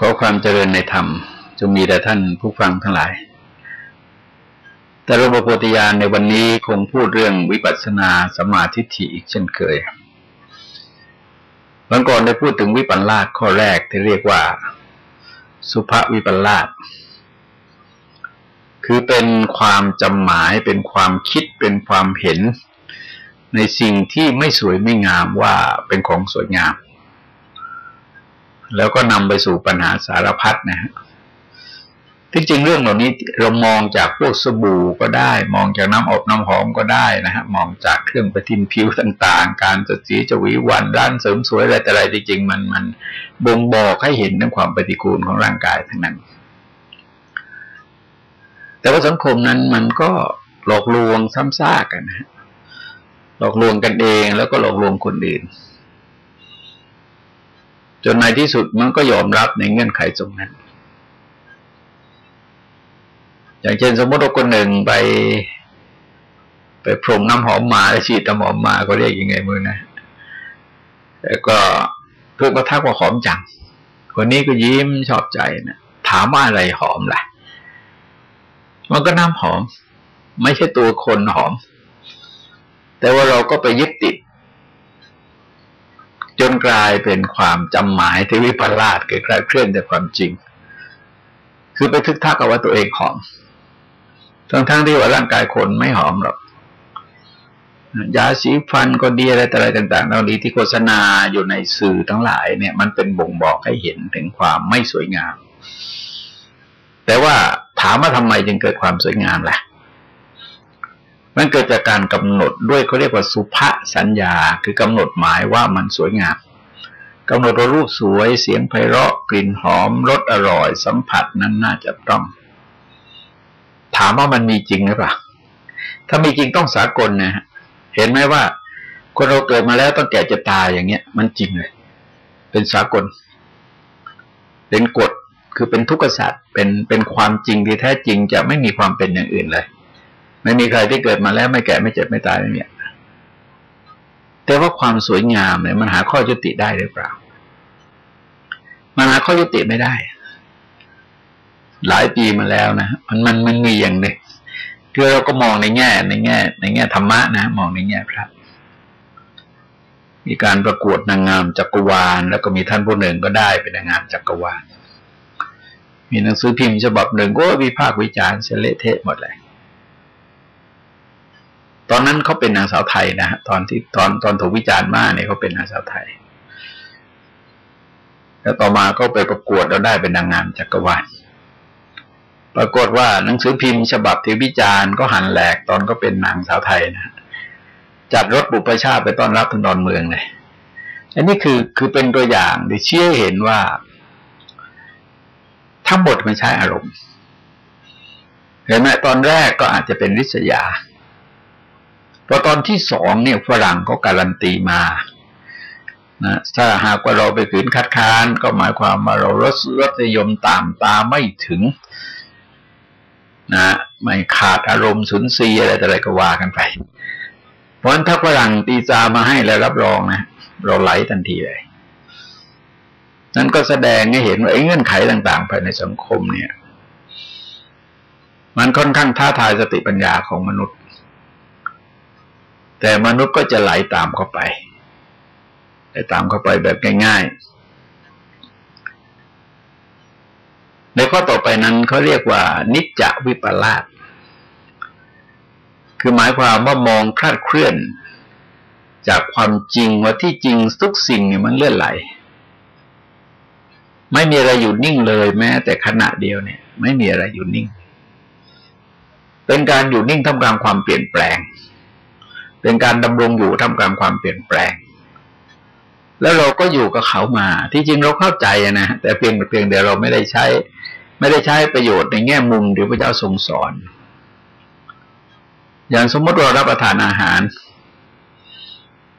ขอความเจริญในธรรมจงมีแด่ท่านผู้ฟังทั้งหลาย แต่รบโพธิญาณในวันนี้คงพูดเรื่องวิปัสสนาสมาธิฐิอีกเช่นเคย วันก่อนได้พูดถึงวิปัสลาสข้อแรกที่เรียกว่า สุภวิปัสลาสคือเป็นความจำหมายเป็นความคิดเป็นความเห็น ในสิ่งที่ไม่สวยไม่งามว่าเป็นของสวยงาม แล้วก็นำไปสู่ปัญหาสารพัดนะฮะที่จริงเรื่องเหล่านี้เรามองจากพวกสบู่ก็ได้ มองจากน้ำอบน้ำหอมก็ได้นะฮะมองจากเครื่องประทินผิวต่าง ๆ การจะสีจวิวันร้านเสริมสวยอะไรแต่อะไรจริงๆมันมันบ่งบอกให้เห็นถึงความปฏิกูลของร่างกายทั้งนั้น แต่ว่าสังคมนั้นมันก็หลอกลวงซ้ำซากกันนะหลอกลวงกันเองแล้วก็หลอกลวงคนอื่น จนในที่สุดมันก็ยอมรับในเงื่อนไขตรงนั้น อย่างเช่นสมมติว่าคนหนึ่งไป ไปพรมน้ำหอมมาแล้วฉีดน้ำหอมมาก็เรียกยังไงมือนะแล้วก็เพื่อนก็ทักว่าหอมจัง คนนี้ก็ยิ้มชอบใจนะถามว่าอะไรหอมล่ะ มันก็น้ำหอม ไม่ใช่ตัวคนหอม แต่ว่าเราก็ไปยึดติด จนกลายเป็นความจำหมายที่วิปลาสเกิดคลาดเคลื่อนจากความจริง คือไปทึกทักเอาว่าตัวเองหอม ทั้งทั้งที่ว่าร่างกายคนไม่หอมหรอกยาสีฟันก็ดีอะไรต่อะไรต่างๆเหล่านี้ที่โฆษณาอยู่ในสื่อทั้งหลายเนี่ย มันเป็นบ่งบอกให้เห็นถึงความไม่สวยงาม แต่ว่าถามว่าทำไมจึงเกิดความสวยงามล่ะ มันเกิดจากการกำหนดด้วยเขาเรียกว่าสุภาสัญญา คือกำหนดหมายว่ามันสวยงามกำหนดว่ารูปสวยเสียงไพเราะกลิ่นหอมรสอร่อย สัมผัสนั้นน่าจะต้อง ถามว่ามันมีจริงหรือเปล่าถ้ามีจริงต้องสากลนะฮะเห็นไหมว่า คนเราเกิดมาแล้วต้องแก่จะตายอย่างเงี้ย มันจริงเลย เป็นสากล เป็นกฎคือเป็นทุกข์สัตว์เป็นเป็นความจริงที่แท้จริงจะไม่มีความเป็นอย่างอื่นเลย ไม่มีใครที่เกิดมาแล้ว ไม่แก่ไม่เจ็บไม่ตายไม่มีแต่ว่าความสวยงามเนี่ยมันหาข้อยุติได้หรือเปล่า มันหาข้อยุติไม่ได้ หลายปีมาแล้วนะมันมันมันมีอย่างหนึ่งคือเราก็มองในแง่ ในแง่ ในแง่ธรรมะนะ มองในแง่พระมีการประกวดนางงามจักรวาล แล้วก็มีท่านผู้หนึ่งก็ได้เป็นนางงามจักรวาล มีหนังสือพิมพ์ฉบับหนึ่งก็วิพากษ์วิจารณ์เสลเทะหมดเลย ตอนนั้นเขาเป็นนางสาวไทยนะตอนที่ตอนตอนถูกวิจารณ์มากเนี่ยเขาเป็นนางสาวไทย แล้วต่อมาก็ไปประกวดแล้วได้เป็นนางงามจักรวาลปรากฏว่าหนังสือพิมพ์ฉบับที่วิจารณ์ก็หันแหลกตอนก็เป็นนางสาวไทยนะจัดรถบุปชาไปต้อนรับถึงดอนเมืองเลยอันนี้คือคือเป็นตัวอย่างที่เชื่อเห็นว่าทั้งหมดมันใช้อารมณ์เห็นไหมตอนแรกก็อาจจะเป็นริษยา พอตอนที่สองเนี่ยฝรั่งก็การันตีมานะถ้าหากว่าเราไปขืนคัดค้าน ก็หมายความว่าเรารสรสนิยมตามตาไม่ถึงนะไม่ขาดอารมณ์สุนทรีอะไรแต่อะไรก็ว่ากันไป เพราะฉะนั้นถ้าฝรั่งตีจามาให้แล้วรับรองนะเราไหลทันทีเลย นั้นก็แสดงให้เห็นว่าไอ้เงื่อนไขต่าง ๆ ภายในสังคมเนี่ย มันค่อนข้างท้าทายสติปัญญาของมนุษย์ แต่มนุษย์ก็จะไหลตามเข้าไปไหลตามเข้าไปแบบง่ายๆในข้อต่อไปนั้นเขาเรียกว่า นิจจวิปลาสคือหมายความว่ามองคลาดเคลื่อน จากความจริงว่าที่จริงทุกสิ่งเนี่ยมันเลื่อนไหล ไม่มีอะไรอยู่นิ่งเลยแม้ แต่ขณะเดียวเนี่ย ไม่มีอะไรอยู่นิ่ง เป็นการอยู่นิ่งทำกลางความเปลี่ยนแปลง เป็นการดำรงอยู่ทำกลางความเปลี่ยนแปลง แล้วเราก็อยู่กับเขามา ที่จริงเราเข้าใจนะแต่เพียงเพียงเดียวเราไม่ได้ใช้ ไม่ได้ใช้ประโยชน์ในแง่มุมที่พระเจ้าทรงสอน อย่างสมมติเรารับประทานอาหาร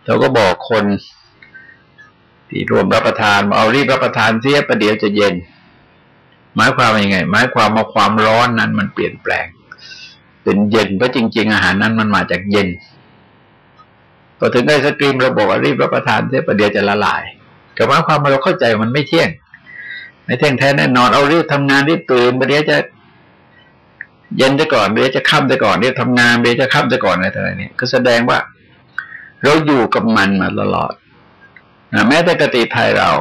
เราก็บอกคนที่รวมรับประทานเอารีบรับประทานเสียประเดี๋ยวจะเย็น หมายความว่ายังไง หมายความว่าความร้อนนั้นมันเปลี่ยนแปลง เป็นเย็นเพราะจริง ๆ อาหารนั้นมันมาจากเย็น พอถึงได้สตรีมเราบอกว่ารีบรับประทานเสียประเดี๋ยวจะละลายกับว่าความเราเข้าใจมันไม่เที่ยง ไม่เที่ยงแท้แน่นอนเอารีบทำงานรีบตื่นประเดี๋ยวจะเย็นจะก่อนเดี๋ยวจะค่ำจะก่อนเดี๋ยวทำงานเดี๋ยวจะค่ำจะก่อนอะไรต่างๆเนี่ยก็แสดงว่าเราอยู่กับมันมาตลอดนะแม้แต่กติไทยเรา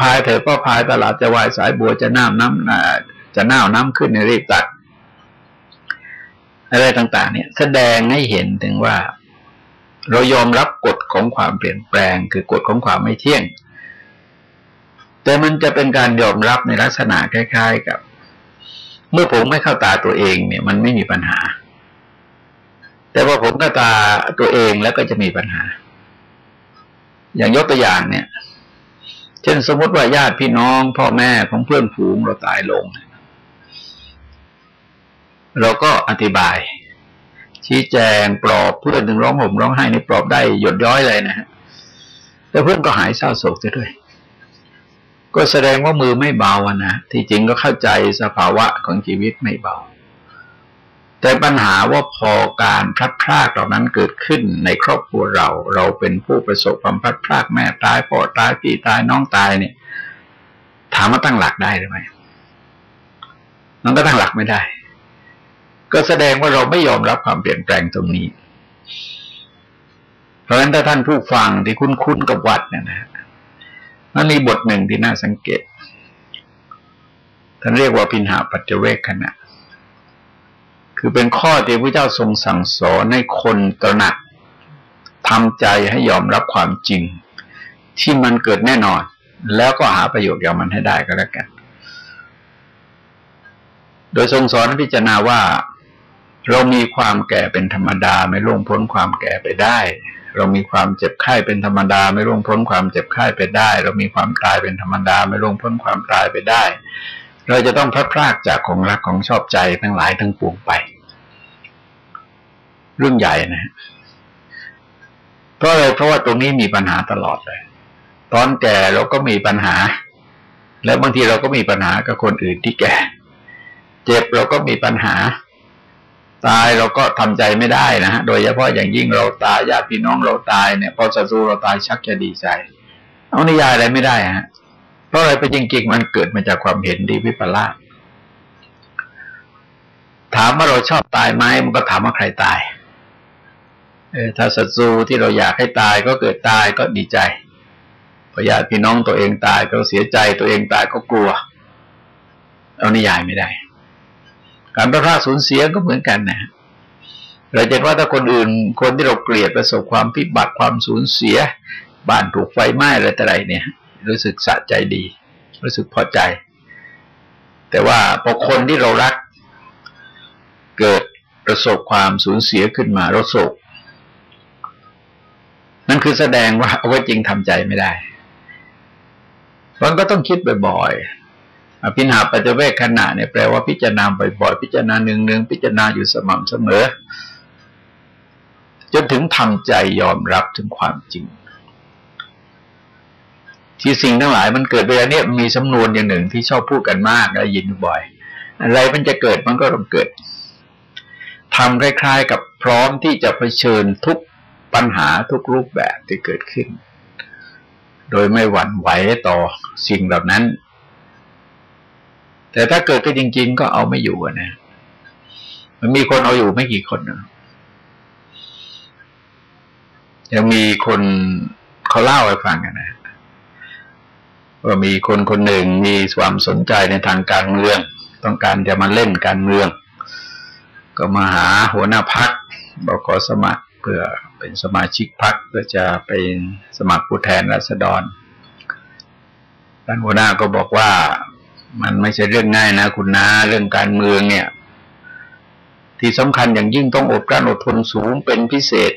พายเถอะก็พายตลาดจะวายสายบัวจะน้ำน้ำจะน้าน้ำขึ้นในรีบตักอะไรต่าง ๆ เนี่ย แสดงให้เห็นถึงว่า เรายอมรับกฎของความเปลี่ยนแปลง คือกฎของความไม่เที่ยง แต่มันจะเป็นการยอมรับในลักษณะคล้าย ๆ กับ เมื่อผมไม่เข้าตาตัวเองเนี่ย มันไม่มีปัญหา แต่ว่าผมเข้าตาตัวเองแล้วก็จะมีปัญหา อย่างยกตัวอย่างเนี่ย เช่นสมมติว่าญาติพี่น้อง พ่อแม่ของเพื่อนฝูงเราตายลง เราก็อธิบาย ชี้แจงปลอบเพื่อนถึงร้องห่มร้องไห้นี่ปลอบได้หยดย้อยเลยนะฮะแต่เพื่อนก็หายเศร้าโศกไปด้วย ก็แสดงว่ามือไม่เบานะที่จริงก็เข้าใจสภาวะของชีวิตไม่เบา แต่ปัญหาว่าพอการพลัดพรากเหล่านั้นเกิดขึ้นในครอบครัวเรา เราเป็นผู้ประสบความพลัดพรากแม่ตายพ่อตายพี่ตายน้องตายเนี่ย ถามว่าตั้งหลักได้หรือไม่น้องก็ตั้งหลักไม่ได้ ก็แสดงว่าเราไม่ยอมรับความเปลี่ยนแปลงตรงนี้ เพราะฉะนั้นถ้าท่านผู้ฟังที่คุ้นๆกับวัดเนี่ยนะมันมีบทหนึ่งที่น่าสังเกต ท่านเรียกว่าพินหาปัจเจเวกขณะ คือเป็นข้อที่พระเจ้าทรงสั่งสอนให้คนตระหนักทำใจให้ยอมรับความจริง ที่มันเกิดแน่นอน แล้วก็หาประโยชน์จากมันให้ได้ก็แล้วกัน โดยทรงสอนพิจารณาว่า เรามีความแก่เป็นธรรมดาไม่ล่วงพ้นความแก่ไปได้ เรามีความเจ็บไข้เป็นธรรมดา ไม่ล่วงพ้นความเจ็บไข้ไปได้ เรามีความตายเป็นธรรมดา ไม่ล่วงพ้นความตายไปได้ เราจะต้องพลัดพรากจากของรักของชอบใจทั้งหลายทั้งปวงไป เรื่องใหญ่นะเพราะอะไรเพราะว่าตรงนี้มีปัญหาตลอดเลย ตอนแก่เราก็มีปัญหา แล้วบางทีเราก็มีปัญหากับคนอื่นที่แก่ เจ็บเราก็มีปัญหา ตายเราก็ทำใจไม่ได้นะฮะโดยเฉพาะอย่างยิ่งเราตายญาติพี่น้องเราตายเนี่ยพอศัตรูเราตายชักจะดีใจ เอานิยายอะไรไม่ได้ฮะเพราะอะไรไปจริงๆมันเกิดมาจากความเห็นดีวิปลาสถามว่าเราชอบตายไหมมันก็ถามว่าใครตายเออถ้าศัตรูที่เราอยากให้ตายก็เกิดตายก็ดีใจพอญาติพี่น้องตัวเองตายก็เสียใจตัวเองตายก็กลัว เอานิยายไม่ได้ การประพาสูญเสียก็เหมือนกันนะเราจะว่าถ้าคนอื่น คนที่เราเกลียดประสบความพิบัติความสูญเสีย บ้านถูกไฟไหม้อะไรแต่ไรเนี่ย รู้สึกสะใจดี รู้สึกพอใจ แต่ว่าพอคนที่เรารัก เกิดประสบความสูญเสียขึ้นมาเราโศกนั่นคือแสดงว่าเอาไว้จริงทำใจไม่ได้มันก็ต้องคิดบ่อยๆ อภินาปัจเวกขณะเนี่ยแปลว่าพิจารณาบ่อยๆ พิจารณาหนึ่งหนึ่งพิจารณาอยู่สม่ำเสมอ จนถึงทำใจยอมรับถึงความจริง ที่สิ่งทั้งหลายมันเกิดเวลาเนี้ยมีสำนวนอย่างหนึ่งที่ชอบพูดกันมากได้ยินบ่อย อะไรมันจะเกิดมันก็ต้องเกิดทำคล้ายๆ กับพร้อมที่จะเผชิญทุกปัญหาทุกรูปแบบที่เกิดขึ้น โดยไม่หวั่นไหวต่อสิ่งเหล่านั้น แต่ถ้าเกิดก็จริง ๆ ก็เอาไม่อยู่นะ มันมีคนเอาอยู่ไม่กี่คนนะยังมีคนเขาเล่าให้ฟังกันนะว่ามีคนคนหนึ่งมีความสนใจในทางการเมือง ต้องการจะมาเล่นการเมือง ก็มาหาหัวหน้าพักบอกขอสมัครเพื่อเป็นสมาชิกพักเพื่อจะเป็นสมัครผู้แทนราษฎรท่านหัวหน้าก็บอกว่า มันไม่ใช่เรื่องง่ายนะ คุณนาเรื่องการเมืองเนี่ย ที่สำคัญอย่างยิ่งต้องอดกลั้นอดทนสูงเป็นพิเศษ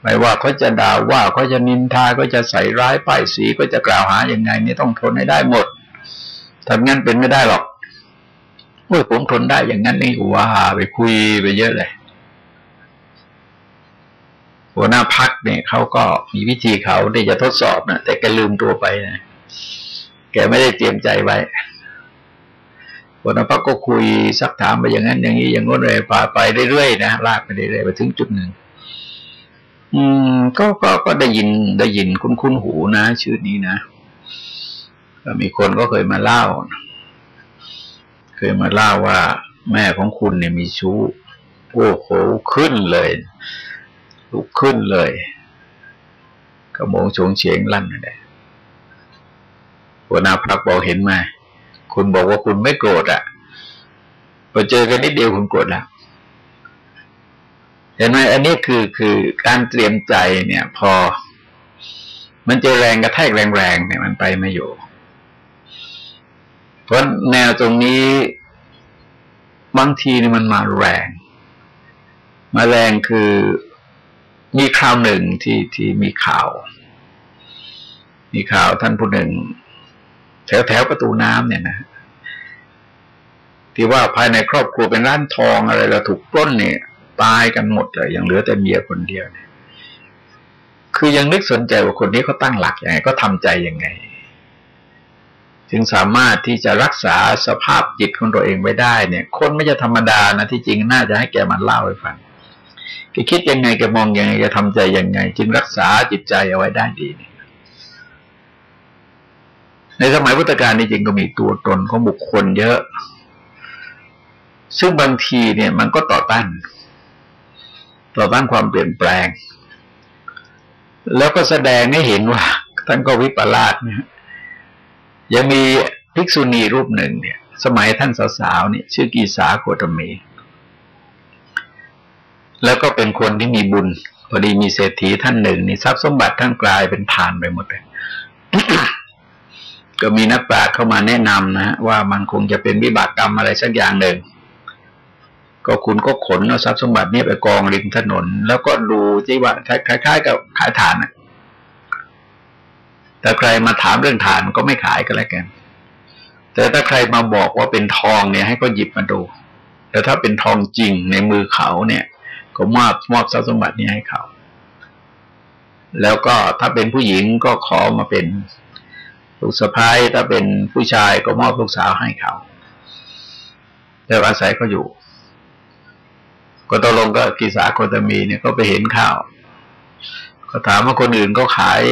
ไม่ว่าเขาจะด่าว่าเขาจะนินทาก็จะใส่ร้ายป้ายสีก็จะกล่าวหาอย่างไงนี่ต้องทนให้ได้หมดทำงั้นเป็นไม่ได้หรอกโอ้ยผมทนได้อย่างนั้นนี่ว่าไปคุยไปเยอะเลย หัวหน้าพักเนี่ยเขาก็มีวิธีเขาที่จะทดสอบนะแต่แกลืมตัวไปนะ แกไม่ได้เตรียมใจไว้คนนั้นก็คุยสักถามไปอย่างนั้นอย่างนี้อย่างง้นเลยพาไปเรื่อยๆนะลากไปเรื่อยๆไปถึงจุดหนึ่งอืมก็ก็ก็ได้ยินได้ยินคุ้นคุ้นหูนะ ชื่อนี้นะมีคนก็เคยมาเล่า เคยมาเล่าว่า แม่ของคุณเนี่ยมีชู้โอ้โหขึ้นเลยลุกขึ้นเลยกระโมงโฉงเฉียงลั่นเลย หัวหน้าพักบอกเห็นไหมคุณบอกว่าคุณไม่โกรธอะพอเจอกันนิดเดียวคุณโกรธแล้วเห็นไหมอันนี้คือคือการเตรียมใจเนี่ย พอ มันเจอแรงกระแทกแรงๆเนี่ยมันไปไม่อยู่ เพราะแนวตรงนี้บางทีนี่มันมาแรง มาแรงคือมีคราวหนึ่งที่ที่มีข่าว มีข่าวท่านผู้หนึ่ง แถวแถวประตูน้ำเนี่ยนะที่ว่าภายในครอบครัวเป็นร้านทองอะไรแล้วถูกปล้นเนี่ย ตายกันหมดเลยยังเหลือแต่เมียคนเดียวเนี่ยคือยังนึกสนใจว่าคนนี้เขาตั้งหลักยังไงก็ทำใจยังไง จึงสามารถที่จะรักษาสภาพจิตของตัวเองไว้ได้เนี่ย คนไม่จะธรรมดานะที่จริงน่าจะให้แกมันเล่าให้ฟังแกคิดยังไงแกมองยังไงแกทำใจยังไง จึงรักษาจิตใจเอาไว้ได้ดีนี่ ในสมัยพุทธกาลนี่จริงก็มีตัวตนของบุคคลเยอะ ซึ่งบางทีเนี่ยมันก็ต่อต้าน ต่อต้านความเปลี่ยนแปลง แล้วก็แสดงให้เห็นว่าท่านก็วิปลาสเนะยังมีภิกษุณีรูปหนึ่งเนี่ย สมัยท่านสาวๆเนี่ยชื่อกีสาโคตมี แล้วก็เป็นคนที่มีบุญ พอดีมีเศรษฐีท่านหนึ่งนี่ทรัพย์สมบัติท่านกลายเป็นผ่านไปหมดเลย ก็มีนักปราชญ์เข้ามาแนะนำนะว่ามันคงจะเป็นวิบากกรรมอะไรสักอย่างหนึ่ง ก็คุณก็ขนเอาทรัพย์สมบัตินี้ไปกองริมถนน แล้วก็ดูที่ว่าคล้ายๆ กับขายฐานนะแต่ใครมาถามเรื่องฐานก็ไม่ขายก็แล้วกัน แต่ถ้าใครมาบอกว่าเป็นทองเนี่ย ให้ก็หยิบมาดู แต่ถ้าเป็นทองจริงในมือเขาเนี่ย ก็มอบมอบทรัพย์สมบัตินี้ให้เขา แล้วก็ถ้าเป็นผู้หญิงก็ขอมาเป็น ลูกสะพ้ายถ้าเป็นผู้ชายก็มอบลูกสาวให้เขาแล้วอาศัยเขาอยู่ ก็ตกลงก็กิสาโคตมีเนี่ยก็ไปเห็นข่าวก็ถามว่าคนอื่นก็ขาย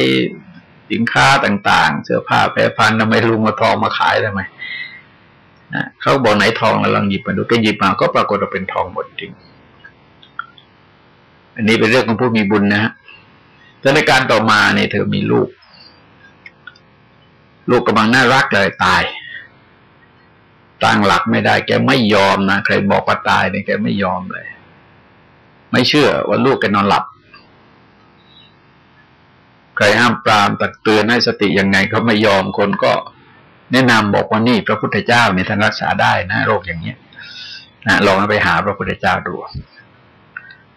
สินค้าต่างๆ เสื้อผ้าแพรพันทำไมลุงมาทองมาขายทำไมนะเขาบอกไหนทองแล้วลองหยิบมาดูก็หยิบมาก็ปรากฏว่าเป็นทองหมดจริง อันนี้เป็นเรื่องของผู้มีบุญนะฮะแต่ในการต่อมาเนี่ยเธอมีลูก ลูกกำลังน่ารักเลยตาย ตั้งหลักไม่ได้ แกไม่ยอมนะใครบอกว่าตายเนี่ยแกไม่ยอมเลย ไม่เชื่อว่าลูกแกนอนหลับ ใครห้ามปรามตักเตือนให้สติยังไงเขาไม่ยอมคนก็แนะนำบอกว่านี่พระพุทธเจ้าเนี่ยท่านรักษาได้นะโรคอย่างเนี้ยนะลองไปหาพระพุทธเจ้าดู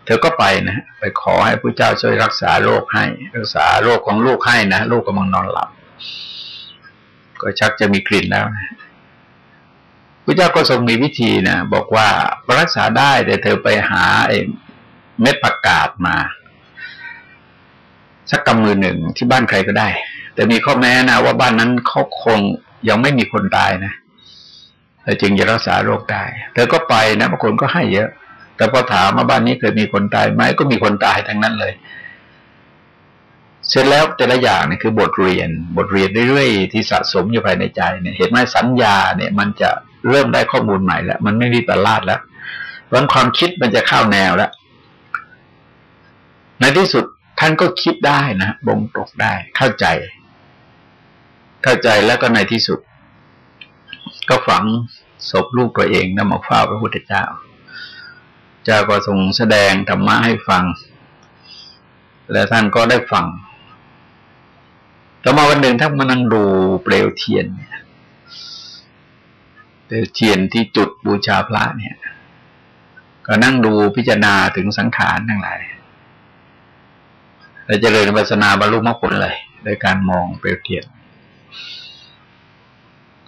เธอก็ไปนะไปขอให้พระเจ้าช่วยรักษาโรคให้ รักษาโรคของลูกให้นะลูกกำลังนอนหลับ ก็ชักจะมีกลิ่นแล้วนะพระเจ้าก็ทรงมีวิธีนะบอกว่ารักษาได้แต่เธอไปหาเม็ดผักกาดมา สักกำมือหนึ่งที่บ้านใครก็ได้ แต่มีข้อแม้นะว่าบ้านนั้นเขาคงยังไม่มีคนตายนะแต่จึงจะรักษาโรคได้ เธอก็ไปนะบางคนก็ให้เยอะ แต่พอถามว่าบ้านนี้เคยมีคนตายไหมก็มีคนตายทั้งนั้นเลย เสร็จแล้วแต่ละอย่างเนี่ยคือบทเรียน บทเรียนเรื่อยๆที่สะสมอยู่ภายในใจเนี่ยเห็นไหมสัญญาเนี่ยมันจะเริ่มได้ข้อมูลใหม่แล้วมันไม่มีประลาดแล้วเพราะความคิดมันจะเข้าแนวแล้ว ในที่สุดท่านก็คิดได้นะบ่งตกได้ เข้าใจ เข้าใจแล้วก็ในที่สุด ก็ฝังศพลูกตัวเองนำมาเฝ้าพระพุทธเจ้าเจ้าก็ทรงแสดงธรรมะให้ฟัง และท่านก็ได้ฟัง ต่อมาวันหนึ่งท่านมานั่งดูเปลวเทียนเนี่ยเปลวเทียนที่จุดบูชาพระเนี่ย ก็นั่งดูพิจารณาถึงสังขารทั้งหลายและเจริญวิปัสนาบรรลุมรรคผลเลยโดยการมองเปลวเทียน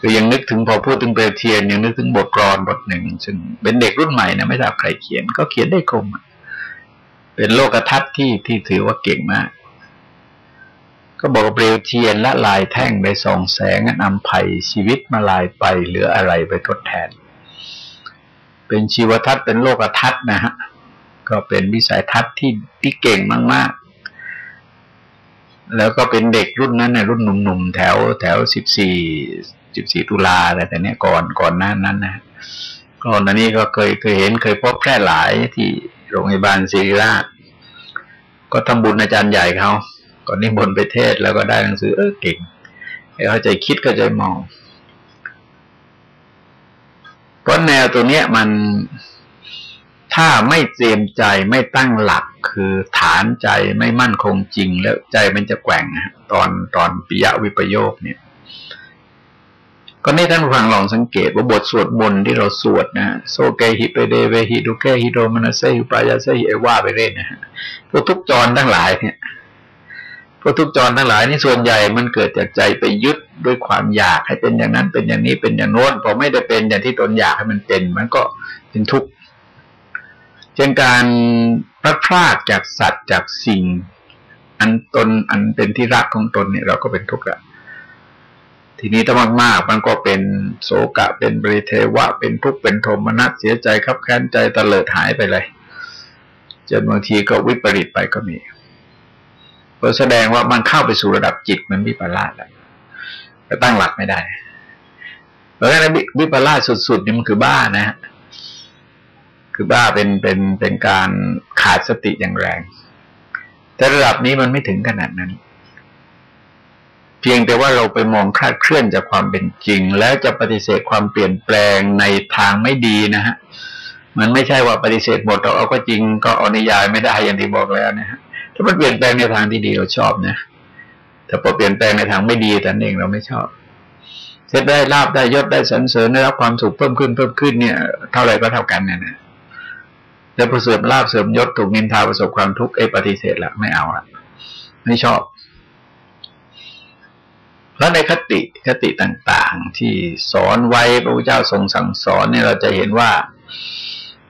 คือยังนึกถึงพอพูดถึงเปลวเทียนยังนึกถึงบทกรอนบทหนึ่ง ซึ่งเป็นเด็กรุ่นใหม่นะไม่ทราบใครเขียน ก็เขียนได้คมเป็นโลกทัศน์ที่ที่ถือว่าเก่งมาก ก็บอกเปลวเทียนละลายแท่งได้ส่องแสงนำภัยชีวิตมาลายไปเหลืออะไรไปทดแทน เป็นชีวทัศน์เป็นโลกทัศน์นะฮะ ก็เป็นวิสัยทัศน์ที่ที่เก่งมาก ๆ แล้วก็เป็นเด็กรุ่นนั้นนะรุ่นหนุ่มๆ แถวแถวสิบสี่สิบสี่ตุลาอะไรแต่เนี้ยก่อนก่อนหน้านั้นนะก่อนอันนี้ก็เคยเคยเห็นเคยพบแพร่หลายที่โรงพยาบาลศิริราชก็ทำบุญอาจารย์ใหญ่เขา ก่อนนี้บนไปเทศแล้วก็ได้หนังสือ เออเก่งเข้าใจคิดเข้าใจมองเพราะแนวตัวเนี้ยมันถ้าไม่เตรียมใจไม่ตั้งหลักคือฐานใจไม่มั่นคงจริง แล้วใจมันจะแกว่งตอนตอนปิยวิปโยคเนี่ย ก็นี่ท่านผู้ฟังลองสังเกตว่าบทสวดมนต์ที่เราสวดนะโซเกหิเปเดเวหิดุเกหิโดมนัสเซหิปายาเซหิเอว่าไปเรื่อยนะฮะพวกทุกจรทั้งหลายเนี่ย พวกทุกจรทั้งหลายนี่ส่วนใหญ่มันเกิดจากใจไปยึดด้วยความอยากให้เป็นอย่างนั้นเป็นอย่างนี้เป็นอย่างโน้นพอไม่ได้เป็นอย่างที่ตนอยากให้มันเป็น มันก็เป็นทุกข์เช่นการพลัดพรากจากสัตว์จากสิ่ง อันตนอันเป็นที่รักของตนเนี่ยเราก็เป็นทุกข์ละทีนี้ถ้ามากๆมันก็เป็นโศกะเป็นบริเทวะ เป็นทุกข์เป็นโทมนัสเสียใจขับแค้นใจตะเลิดหายไปเลยจนบางทีก็วิปริตไปก็มี เพราะแสดงว่ามันเข้าไปสู่ระดับจิตมันวิปลาสแล้วก็ตั้งหลักไม่ได้เพราะฉะนั้นวิปลาสสุดๆนี่มันคือบ้านะฮะคือบ้าเป็นเป็นเป็นการขาดสติอย่างแรง แต่ระดับนี้มันไม่ถึงขนาดนั้น เพียงแต่ว่าเราไปมองคลาดเคลื่อนจากความเป็นจริง แล้วจะปฏิเสธความเปลี่ยนแปลงในทางไม่ดีนะฮะมันไม่ใช่ว่าปฏิเสธหมดเราเอาก็จริงก็อนิยายไม่ได้อย่างที่บอกแล้วนะฮะ ถ้ามันเปลี่ยนแปลงในทางที่ดีเราชอบนะแต่พอเปลี่ยนแปลงในทางไม่ดีแต่เองเราไม่ชอบเสร็จได้ลาบได้ยศได้สรรเสริญได้รับความสุขเพิ่มขึ้นเพิ่มขึ้นเนี่ย เท่าไรก็เท่ากันเนี่ยนะแต่พอเสริมลาบเสริมยศถูกนินทาประสบความทุกข์ไอ้ปฏิเสธละไม่เอาละไม่ชอบ แล้วในคติคติต่างๆ ที่สอนไว้พระพุทธเจ้าทรงสั่งสอนเนี่ยเราจะเห็นว่า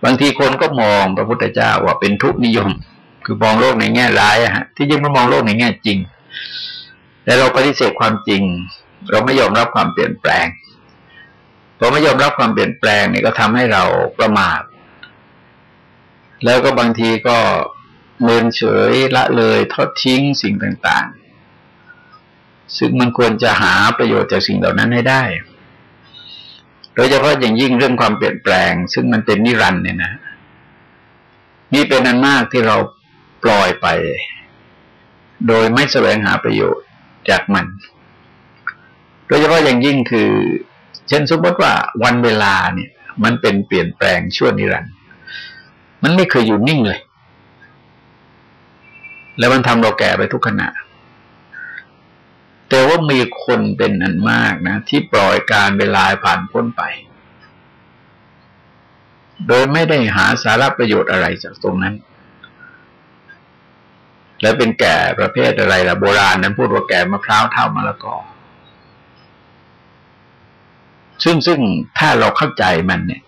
บางทีคนก็มองพระพุทธเจ้าว่าเป็นทุกนิยม คือมองโลกในแง่ร้ายอะฮะที่จริงมันมองโลกในแง่จริง แต่เราปฏิเสธความจริง เราไม่ยอมรับความเปลี่ยนแปลงพอไม่ยอมรับความเปลี่ยนแปลงนี่ก็ทำให้เราประมาทแล้วก็บางทีก็เมินเฉยละเลยทอดทิ้งสิ่งต่างๆ ซึ่งมันควรจะหาประโยชน์จากสิ่งเหล่านั้นให้ได้ โดยเฉพาะอย่างยิ่งเรื่องความเปลี่ยนแปลง ซึ่งมันเป็นนิรันด์เนี่ยนะ นี่เป็นอันมากที่เรา ปล่อยไป โดยไม่แสวงหาประโยชน์จากมัน โดยเฉพาะอย่างยิ่งคือ เช่นสมมติว่าวันเวลาเนี่ย มันเป็นเปลี่ยนแปลงชั่วนิรันดร์มันไม่เคยอยู่นิ่งเลย แล้วมันทำเราแก่ไปทุกขณะแต่ว่ามีคนเป็นอันมากนะ ที่ปล่อยการเวลาผ่านพ้นไป โดยไม่ได้หาสาระประโยชน์อะไรจากตรงนั้น แล้วเป็นแก่ประเภทอะไรล่ะโบราณนั้นพูดว่าแก่มะพร้าวเท่ามะละกอซึ่งซึ่งถ้าเราเข้าใจมันเนี่ย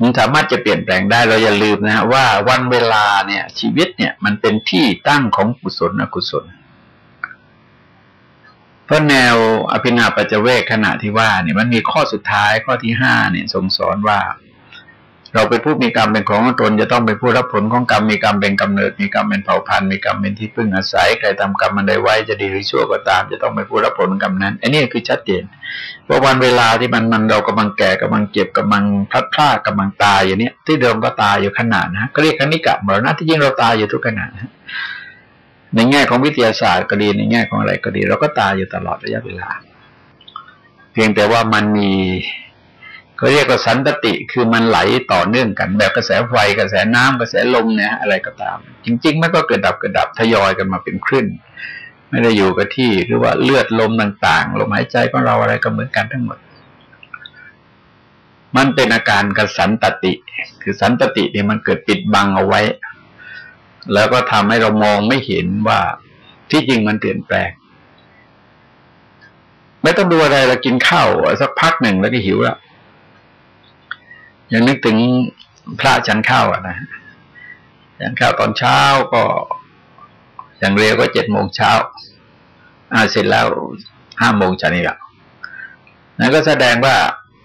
มันสามารถจะเปลี่ยนแปลงได้เราอย่าลืมนะฮะว่าวันเวลาเนี่ย ชีวิตเนี่ย มันเป็นที่ตั้งของกุศลอกุศลเพราะแนวอภินาปัจเวกขณะที่ว่าเนี่ยมันมีข้อสุดท้ายข้อที่ห้าเนี่ยทรงสอนว่า เราเป็นผู้มีกรรมเป็นของตน จะต้องเป็นผู้รับผลของกรรมมีกรรมเป็นกำเนิด มีกรรมเป็นเผ่าพันธุ์มีกรรมเป็นที่พึ่งอาศัยใครทำกรรมมันใดไว้จะดีหรือชั่วก็ตาม จะต้องเป็นผู้รับผลกรรมนั้น อันนี้คือชัดเจนว่าวันเวลาที่มันมันเรากำลังแก่กำลังเจ็บกำลังพลัดพรากกำลังตายอย่างนี้ที่เดิมก็ตายอยู่ขนาดนะก็เรียกคณิกะมรณะที่จริงเราตายอยู่ทุกขณะในแง่ของวิทยาศาสตร์ก็ดีในแง่ของอะไรก็ดี เราก็ตายอยู่ตลอดระยะเวลา เพียงแต่ว่ามันมี ก็เรียกว่าสันตติคือมันไหลต่อเนื่องกันแบบกระแสไฟกระแสน้ำกระแสลมเนี่ยอะไรก็ตาม จริง ๆ มันก็เกิดดับเกิดดับทยอยกันมาเป็นคลื่นไม่ได้อยู่กับที่หรือว่าเลือดลมต่างๆลมหายใจของเราอะไรก็เหมือนกันทั้งหมด มันเป็นอาการกระสันตติ คือสันตติเนี่ยมันเกิดปิดบังเอาไว้ แล้วก็ทำให้เรามองไม่เห็นว่าที่จริงมันเปลี่ยนแปลง ไม่ต้องดูอะไรเรากินข้าวสักพักหนึ่งแล้วก็หิวแล้ว ยังนึกถึงพระฉันข้าวอะนะฉันข้าวตอนเช้าก็อย่างเร็วก็เจ็ดโมงเช้าอ่าเสร็จแล้วห้าโมงฉันนี่แหละนั่นก็แสดงว่า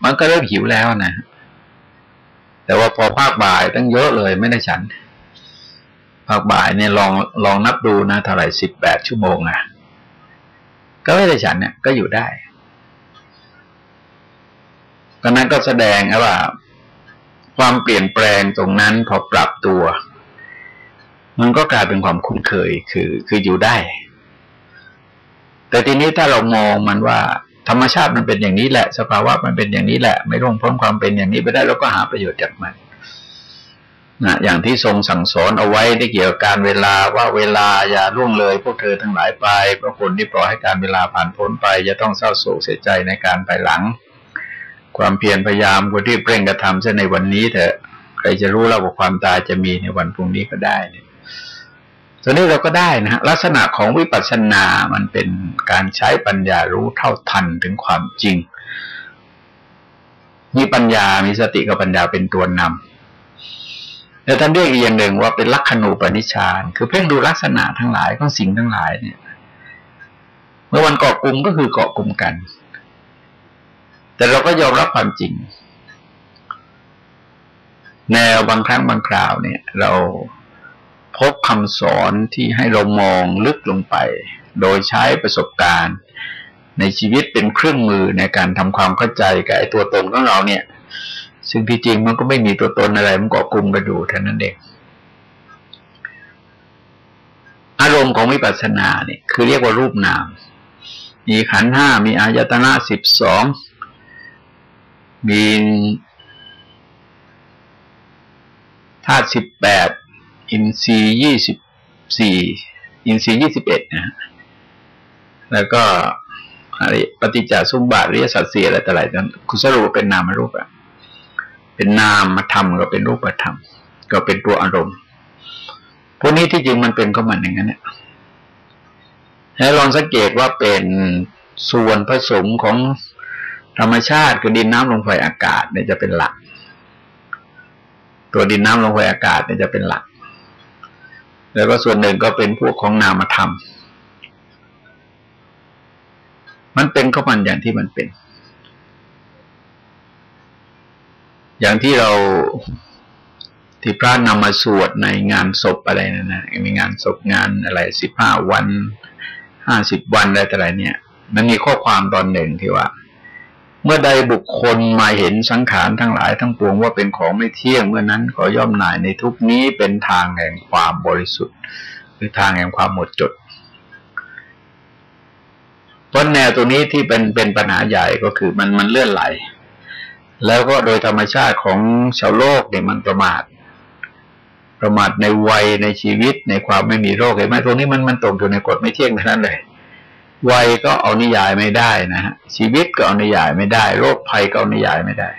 มันก็เริ่มหิวแล้วนะ แต่ว่าพอภาคบ่ายตั้งเยอะเลยไม่ได้ฉัน ภาคบ่ายเนี่ยลองลองนับดูนะเท่าไหร่สิบแปดชั่วโมงอะ ก็ไม่ได้ฉันเนี่ยก็อยู่ได้ก็นั้นก็แสดงว่า ความเปลี่ยนแปลงตรงนั้นพอปรับตัว มันก็กลายเป็นความคุ้นเคยคือคืออยู่ได้ แต่ทีนี้ถ้าเรามองมันว่า ธรรมชาติมันเป็นอย่างนี้แหละ สภาวะมันเป็นอย่างนี้แหละ ไม่ร่วงพ้นความเป็นอย่างนี้ไปได้เราก็หาประโยชน์จากมันนะอย่างที่ทรงสั่งสอนเอาไว้ได้เกี่ยวกับการเวลาว่าเวลาอย่าล่วงเลย พวกเธอทั้งหลายไปเพราะคนที่ปล่อยให้การเวลาผ่านพ้นไปจะต้องเศร้าโศกเสียใจในการไปหลัง ความเพียรพยายามคนที่เร่งกระทำเช่นในวันนี้เถอะใครจะรู้แล้วว่าความตายจะมีในวันพรุ่งนี้ก็ได้เนี่ยตัวนี้เราก็ได้นะฮะลักษณะของวิปัสสนามันเป็นการใช้ปัญญารู้เท่าทันถึงความจริง มีปัญญามีสติกับปัญญาเป็นตัวนำแล้วท่านเรียกอีกอย่างหนึ่งว่าเป็นลักขณูปนิชานคือเพ่งดูลักษณะทั้งหลายของสิ่งทั้งหลายเนี่ย เมื่อวันเกาะกลุ่มก็คือเกาะกลุ่มกัน แต่เราก็ยอมรับความจริง แนวบางครั้งบางคราวเนี่ย เราพบคำสอนที่ให้เรามองลึกลงไป โดยใช้ประสบการณ์ ในชีวิตเป็นเครื่องมือในการทำความเข้าใจกับไอ้ตัวตนของเราเนี่ย ซึ่งที่จริงมันก็ไม่มีตัวตนอะไร มันเกาะกลุ่มกันอยู่เท่านั้นเองอารมณ์ของวิปัสสนาเนี่ยคือเรียกว่ารูปนาม มีขันห้ามีอายตนะสิบสอง มีธาตุสิบแปดอินทรีย์ยี่สิบสี่อินทรีย์ยี่สิบเอ็ดนะแล้วก็ปฏิจจสมบัติเรียสัตเสียอะไรต่ออะไรนั้นคุณสรุปเป็นนามรูปอะเป็นนามธรรมก็เป็นรูปธรรม ก็เป็นตัวอารมณ์พวกนี้ที่จริงมันเป็นก็มันอย่างนั้นเนี่ยแล้ลองสังเกตว่าเป็นส่วนผสมของ ธรรมชาติคือดินน้ำลมไฟอากาศเนี่ยจะเป็นหลัก ตัวดินน้ำลมไฟอากาศเนี่ยจะเป็นหลัก แล้วก็ส่วนหนึ่งก็เป็นพวกของนามธรรม มันเป็นก็มันอย่างที่มันเป็น อย่างที่เราที่พระนำมาสวดในงานศพอะไรนั่นนะมีงานศพงานอะไรสิบห้าวันห้าสิบวันอะไรต่ออะไรเนี่ย มันมีข้อความตอนหนึ่งที่ว่า เมื่อใดบุคคลมาเห็นสังขารทั้งหลายทั้งปวงว่าเป็นของไม่เที่ยงเมื่อนั้นขอย่อมหน่ายในทุกนี้เป็นทางแห่งความบริสุทธิ์หรือทางแห่งความหมดจดเพราะแนวตัวนี้ที่เป็นเป็นปัญหาใหญ่ก็คือมันมันเลื่อนไหล แล้วก็โดยธรรมชาติของชาวโลกเนี่ยมันประมาท ประมาทในวัยในชีวิตในความไม่มีโรคเห็นไหมตรงนี้มันมันตกอยู่ในกฎไม่เที่ยงเท่านั้นเลย วัยก็เอานิยายไม่ได้นะฮะชีวิตก็เอานิยายไม่ได้ โรคภัยก็เอานิยายไม่ได้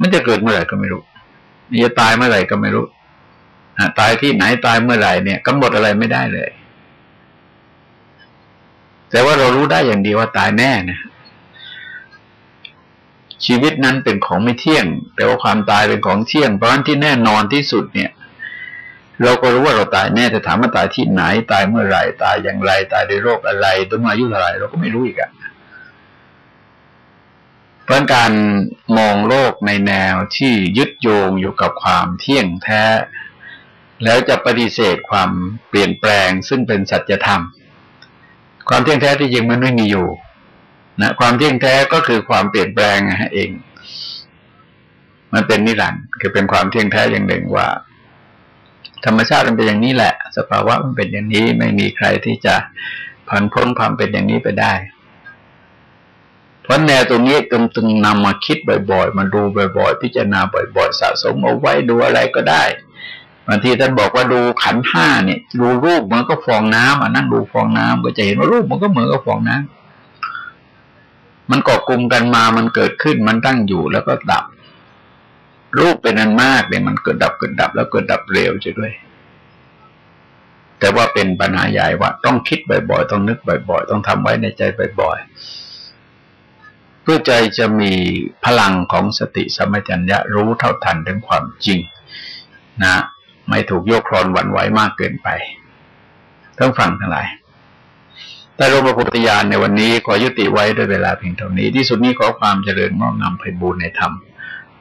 มันจะเกิดเมื่อไหร่ก็ไม่รู้มันจะตายเมื่อไหร่ก็ไม่รู้ตายที่ไหนตายเมื่อไหร่เนี่ยกำหนดอะไรไม่ได้เลย แต่ว่าเรารู้ได้อย่างดีวว่าตายแน่นะชีวิตนั้นเป็นของไม่เที่ยง แต่ว่าความตายเป็นของเที่ยงเพราะฉะนั้นที่แน่นอนที่สุดเนี่ย เราก็รู้ว่าเราตายแน่แต่ถามว่าตายที่ไหน ตายเมื่อไหร่ตายอย่างไร ตายด้วยโรคอะไรต้องอายุเท่าไหร่เราก็ไม่รู้อีกอะเพราะการมองโลกในแนวที่ยึดโยงอยู่กับความเที่ยงแท้ แล้วจะปฏิเสธความเปลี่ยนแปลงซึ่งเป็นสัจธรรม ความเที่ยงแท้ที่จริงมันไม่มีอยู่นะความเที่ยงแท้ก็คือความเปลี่ยนแปลงเอง มันเป็นนิรันดร์คือเป็นความเที่ยงแท้อย่างหนึ่งว่า ธรรมชาติมันเป็นอย่างนี้แหละ สภาวะมันเป็นอย่างนี้ไม่มีใครที่จะผ่านพ้นความเป็นอย่างนี้ไปได้ เพราะแนวตรงนี้ตรงตึงนำมาคิดบ่อย ๆ มาดูบ่อย ๆ พิจารณาบ่อย ๆ สะสมเอาไว้ดูอะไรก็ได้บางทีท่านบอกว่าดูขันห้าเนี่ย ดูรูปมันก็ฟองน้ำอะนั่งดูฟองน้ำก็จะเห็นว่ารูปมันก็เหมือนกับฟองน้ำมันเกาะกลุ่มกันมามันเกิดขึ้นมันตั้งอยู่แล้วก็ดับ รูปเป็นอันมากเนี่ยมันเกิดดับเกิดดับ แล้วเกิดดับเร็วจะด้วย แต่ว่าเป็นปัญหาใหญ่ว่า ต้องคิดบ่อยๆ ต้องนึกบ่อยๆ ต้องทำไว้ในใจบ่อยๆ เพื่อใจจะมีพลังของสติสมัจัญญะรู้เท่าทันถึงความจริง นะ ไม่ถูกโยกคลอนหวั่นไหวมากเกินไปต้องฟังทั้งหลายแต่รมประพุทธญาณในวันนี้ขอยุติไว้ด้วยเวลาเพียงเท่านี้ ที่สุดนี้ขอความเจริญงอกงามไพบูรณ์ในธรรม